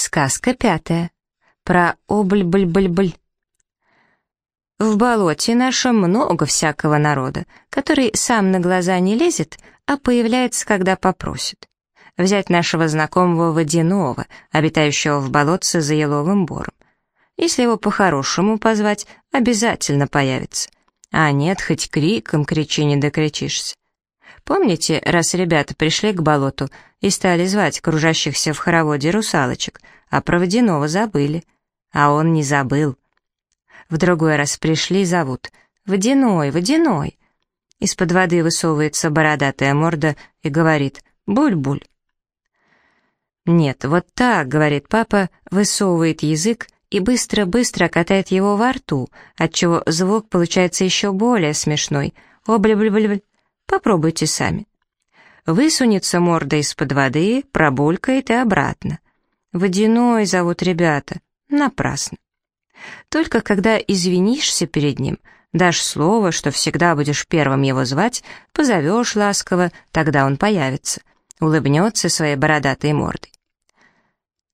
Сказка пятая. Про обль-бль-бль-бль. В болоте нашем много всякого народа, который сам на глаза не лезет, а появляется, когда попросит. Взять нашего знакомого Водяного, обитающего в болотце за еловым бором. Если его по-хорошему позвать, обязательно появится. А нет, хоть криком кричи, не докричишься. Помните, раз ребята пришли к болоту и стали звать кружащихся в хороводе русалочек, а про водяного забыли? А он не забыл. В другой раз пришли, зовут «Водяной, водяной!» Из-под воды высовывается бородатая морда и говорит «Буль-буль». «Нет, вот так», — говорит папа, высовывает язык и быстро-быстро катает его во рту, отчего звук получается еще более смешной. «Обль-бль-бль-бль». Попробуйте сами. Высунется морда из-под воды, пробулькает и обратно. Водяной зовут ребята. Напрасно. Только когда извинишься перед ним, дашь слово, что всегда будешь первым его звать, позовешь ласково, тогда он появится, улыбнется своей бородатой мордой.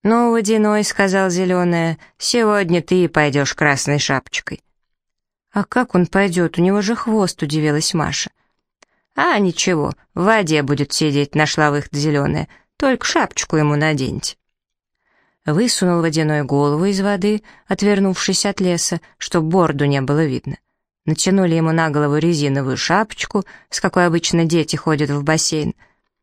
«Ну, водяной», — сказал зеленая, — «сегодня ты пойдешь красной шапочкой». «А как он пойдет? У него же хвост», — удивилась Маша. «А, ничего, в воде будет сидеть, нашла выход зеленая, только шапочку ему наденьте». Высунул водяной голову из воды, отвернувшись от леса, чтоб борду не было видно. Натянули ему на голову резиновую шапочку, с какой обычно дети ходят в бассейн.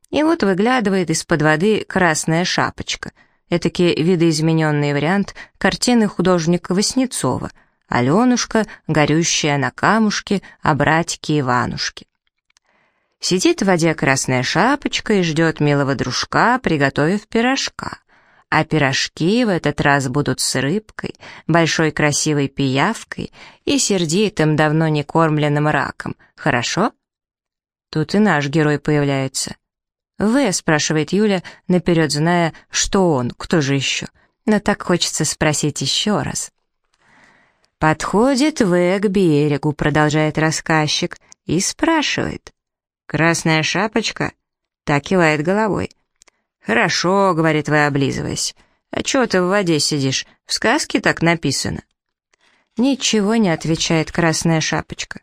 И вот выглядывает из-под воды красная шапочка. Этакий видоизмененный вариант картины художника Васнецова. Аленушка, горющая на камушке, а братики Иванушки. Сидит в воде красная шапочка и ждет милого дружка, приготовив пирожка. А пирожки в этот раз будут с рыбкой, большой красивой пиявкой и сердитым, давно не кормленным раком. Хорошо? Тут и наш герой появляется. «В?» — спрашивает Юля, наперед зная, что он, кто же еще. Но так хочется спросить еще раз. Подходит В к берегу, продолжает рассказчик, и спрашивает. «Красная шапочка?» Так кивает головой. «Хорошо», — говорит вы, облизываясь. «А чего ты в воде сидишь? В сказке так написано». «Ничего не отвечает красная шапочка».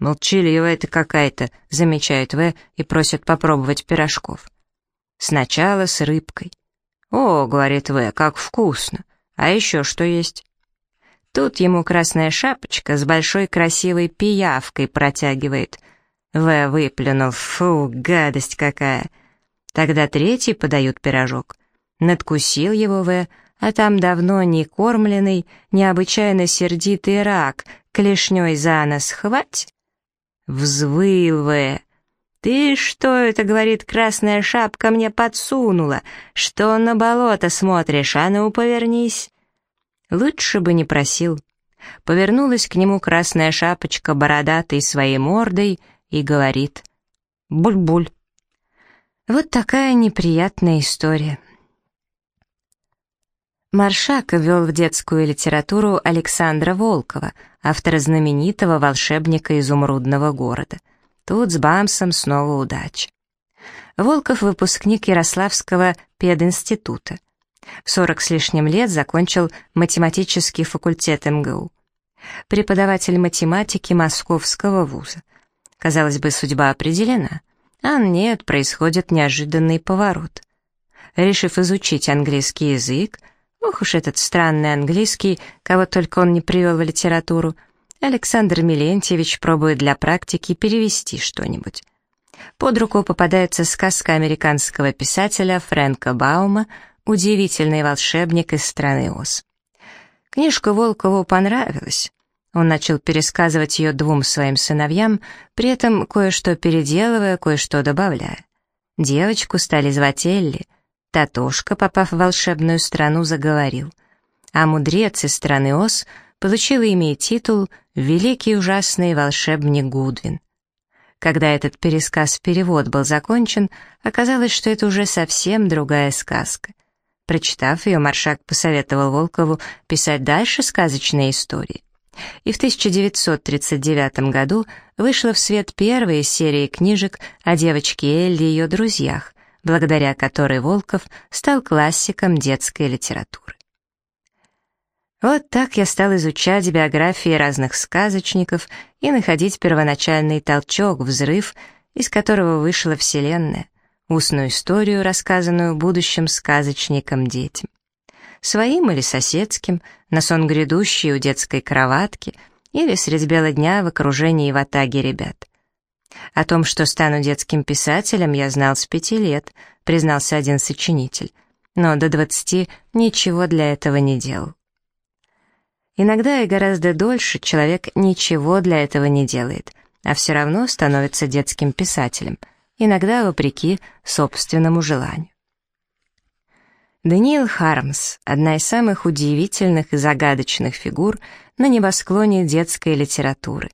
«Молчаливая ты какая-то», — замечает В и просит попробовать пирожков. «Сначала с рыбкой». «О», — говорит В, — «как вкусно! А еще что есть?» Тут ему красная шапочка с большой красивой пиявкой протягивает — в выплюнул. Фу, гадость какая. Тогда третий подают пирожок. Надкусил его В, а там давно не кормленный, необычайно сердитый рак, клешней за нос хвать. Взвыл В. «Ты что это, — говорит, — красная шапка мне подсунула? Что на болото смотришь, а ну повернись!» Лучше бы не просил. Повернулась к нему красная шапочка бородатой своей мордой — и говорит «Буль-буль». Вот такая неприятная история. Маршак ввел в детскую литературу Александра Волкова, автора знаменитого волшебника изумрудного города. Тут с Бамсом снова удача. Волков — выпускник Ярославского пединститута. В 40 с лишним лет закончил математический факультет МГУ. Преподаватель математики Московского вуза. Казалось бы, судьба определена. А нет, происходит неожиданный поворот. Решив изучить английский язык, ох уж этот странный английский, кого только он не привел в литературу, Александр Милентьевич пробует для практики перевести что-нибудь. Под руку попадается сказка американского писателя Фрэнка Баума «Удивительный волшебник из страны Оз». Книжка Волкову понравилась. Он начал пересказывать ее двум своим сыновьям, при этом кое-что переделывая, кое-что добавляя. Девочку стали звать Элли. Татошка, попав в волшебную страну, заговорил. А мудрец из страны Оз получил имя и титул «Великий ужасный волшебник Гудвин». Когда этот пересказ-перевод был закончен, оказалось, что это уже совсем другая сказка. Прочитав ее, Маршак посоветовал Волкову писать дальше сказочные истории и в 1939 году вышла в свет первая из серии книжек о девочке Элли и ее друзьях, благодаря которой Волков стал классиком детской литературы. Вот так я стал изучать биографии разных сказочников и находить первоначальный толчок, взрыв, из которого вышла Вселенная, устную историю, рассказанную будущим сказочникам детям. Своим или соседским, на сон грядущий у детской кроватки или средь бела дня в окружении в атаге ребят. О том, что стану детским писателем, я знал с пяти лет, признался один сочинитель, но до двадцати ничего для этого не делал. Иногда и гораздо дольше человек ничего для этого не делает, а все равно становится детским писателем, иногда вопреки собственному желанию. Даниил Хармс — одна из самых удивительных и загадочных фигур на небосклоне детской литературы.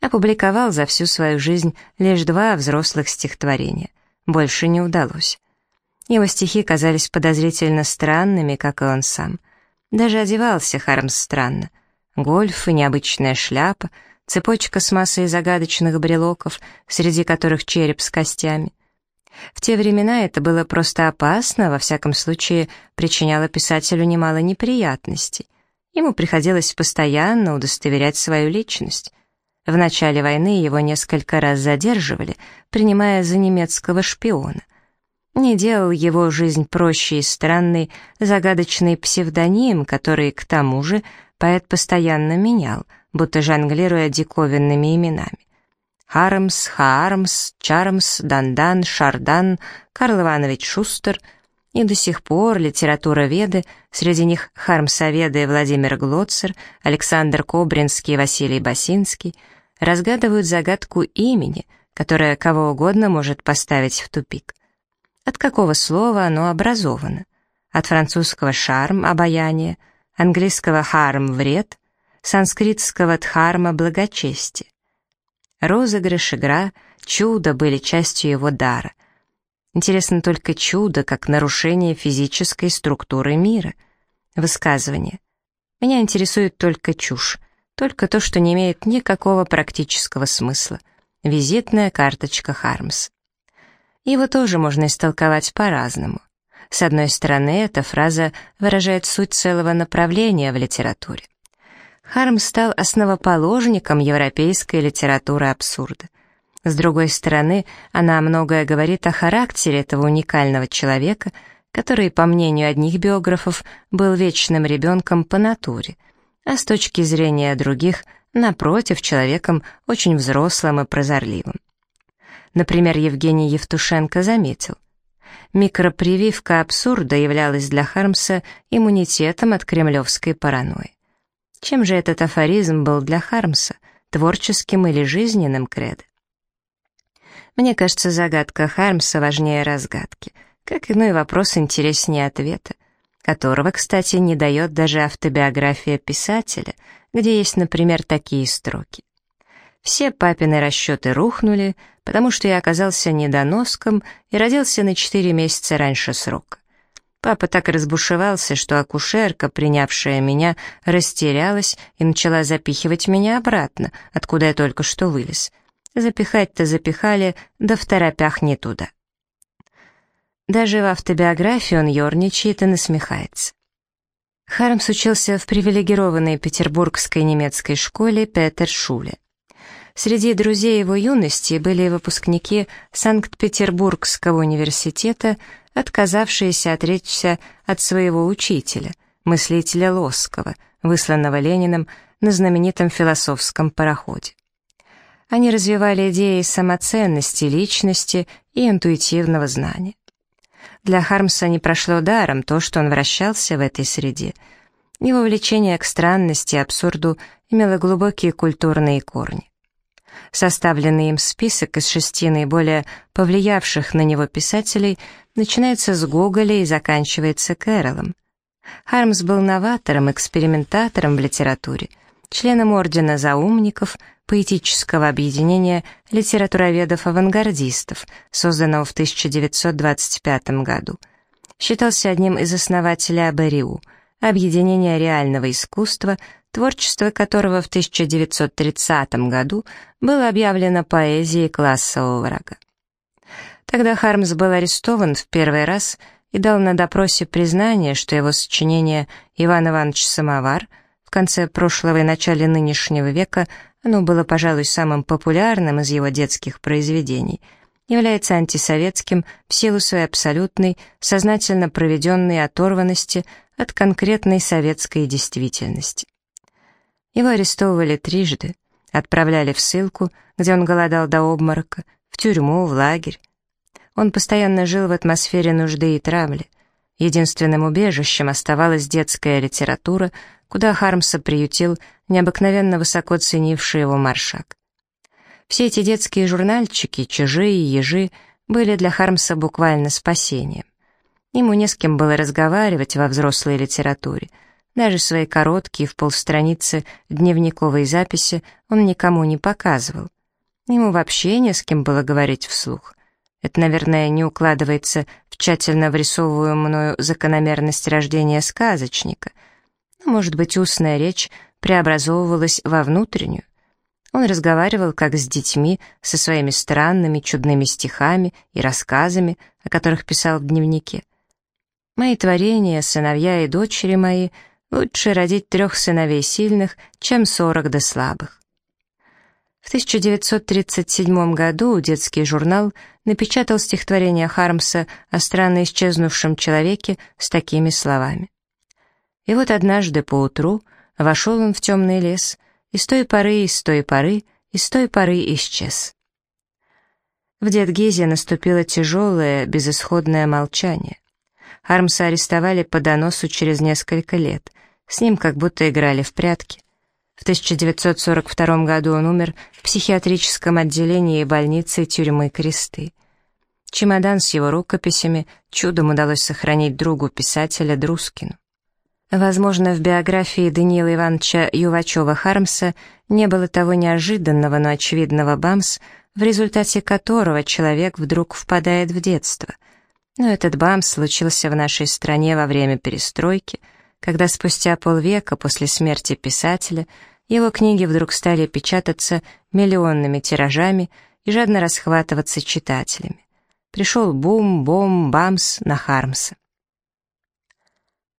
Опубликовал за всю свою жизнь лишь два взрослых стихотворения. Больше не удалось. Его стихи казались подозрительно странными, как и он сам. Даже одевался Хармс странно. Гольф и необычная шляпа, цепочка с массой загадочных брелоков, среди которых череп с костями. В те времена это было просто опасно, во всяком случае причиняло писателю немало неприятностей. Ему приходилось постоянно удостоверять свою личность. В начале войны его несколько раз задерживали, принимая за немецкого шпиона. Не делал его жизнь проще и странной загадочный псевдоним, который, к тому же, поэт постоянно менял, будто жонглируя диковинными именами. Хармс, Хаармс, Чармс, Дандан, Шардан, Карл Иванович Шустер, и до сих пор литературоведы, среди них хармсоведы Владимир Глоцер, Александр Кобринский и Василий Басинский, разгадывают загадку имени, которое кого угодно может поставить в тупик. От какого слова оно образовано? От французского «шарм» — обаяние, английского «харм» — вред, санскритского «дхарма» — благочестие. Розыгрыш, игра, чудо были частью его дара. Интересно только чудо, как нарушение физической структуры мира. Высказывание. Меня интересует только чушь, только то, что не имеет никакого практического смысла. Визитная карточка Хармс. Его тоже можно истолковать по-разному. С одной стороны, эта фраза выражает суть целого направления в литературе. Харм стал основоположником европейской литературы абсурда. С другой стороны, она многое говорит о характере этого уникального человека, который, по мнению одних биографов, был вечным ребенком по натуре, а с точки зрения других, напротив, человеком очень взрослым и прозорливым. Например, Евгений Евтушенко заметил, микропрививка абсурда являлась для Хармса иммунитетом от кремлевской паранойи. Чем же этот афоризм был для Хармса, творческим или жизненным кредо? Мне кажется, загадка Хармса важнее разгадки, как иной вопрос интереснее ответа, которого, кстати, не дает даже автобиография писателя, где есть, например, такие строки. Все папины расчеты рухнули, потому что я оказался недоноском и родился на четыре месяца раньше срока. Папа так разбушевался, что акушерка, принявшая меня, растерялась и начала запихивать меня обратно, откуда я только что вылез. Запихать-то запихали, да в торопях не туда. Даже в автобиографии он ерничает и насмехается. Хармс учился в привилегированной петербургской немецкой школе Петершуле. Среди друзей его юности были выпускники Санкт-Петербургского университета, отказавшиеся отречься от своего учителя, мыслителя Лосского, высланного Лениным на знаменитом философском пароходе. Они развивали идеи самоценности, личности и интуитивного знания. Для Хармса не прошло даром то, что он вращался в этой среде. Его влечение к странности и абсурду имело глубокие культурные корни. Составленный им список из шести наиболее повлиявших на него писателей начинается с Гоголя и заканчивается Кэролом. Хармс был новатором, экспериментатором в литературе, членом Ордена заумников, поэтического объединения литературоведов-авангардистов, созданного в 1925 году. Считался одним из основателей АБРИУ, объединения реального искусства, творчество которого в 1930 году было объявлено поэзией классового врага. Тогда Хармс был арестован в первый раз и дал на допросе признание, что его сочинение «Иван Иванович Самовар» в конце прошлого и начале нынешнего века оно было, пожалуй, самым популярным из его детских произведений, является антисоветским в силу своей абсолютной, сознательно проведенной оторванности от конкретной советской действительности. Его арестовывали трижды, отправляли в ссылку, где он голодал до обморока, в тюрьму, в лагерь. Он постоянно жил в атмосфере нужды и травли. Единственным убежищем оставалась детская литература, куда Хармса приютил необыкновенно высоко ценивший его маршак. Все эти детские журнальчики, чужие и ежи, были для Хармса буквально спасением. Ему не с кем было разговаривать во взрослой литературе — даже свои короткие в полстраницы дневниковые записи он никому не показывал. Ему вообще не с кем было говорить вслух. Это, наверное, не укладывается в тщательно врисовываю мною закономерность рождения сказочника. Но, может быть, устная речь преобразовывалась во внутреннюю. Он разговаривал как с детьми, со своими странными, чудными стихами и рассказами, о которых писал в дневнике. Мои творения, сыновья и дочери мои — Лучше родить трех сыновей сильных, чем сорок до слабых. В 1937 году детский журнал напечатал стихотворение Хармса о странно исчезнувшем человеке с такими словами. И вот однажды поутру вошел он в темный лес, и с той поры, и с той поры, и с той поры исчез. В Дедгизе наступило тяжелое, безысходное молчание. Хармса арестовали по доносу через несколько лет. С ним как будто играли в прятки. В 1942 году он умер в психиатрическом отделении больницы тюрьмы Кресты. Чемодан с его рукописями чудом удалось сохранить другу писателя Друскину. Возможно, в биографии Даниила Ивановича Ювачева-Хармса не было того неожиданного, но очевидного бамс, в результате которого человек вдруг впадает в детство. Но этот бамс случился в нашей стране во время перестройки — когда спустя полвека после смерти писателя его книги вдруг стали печататься миллионными тиражами и жадно расхватываться читателями. Пришел бум, бом, бамс на Хармса.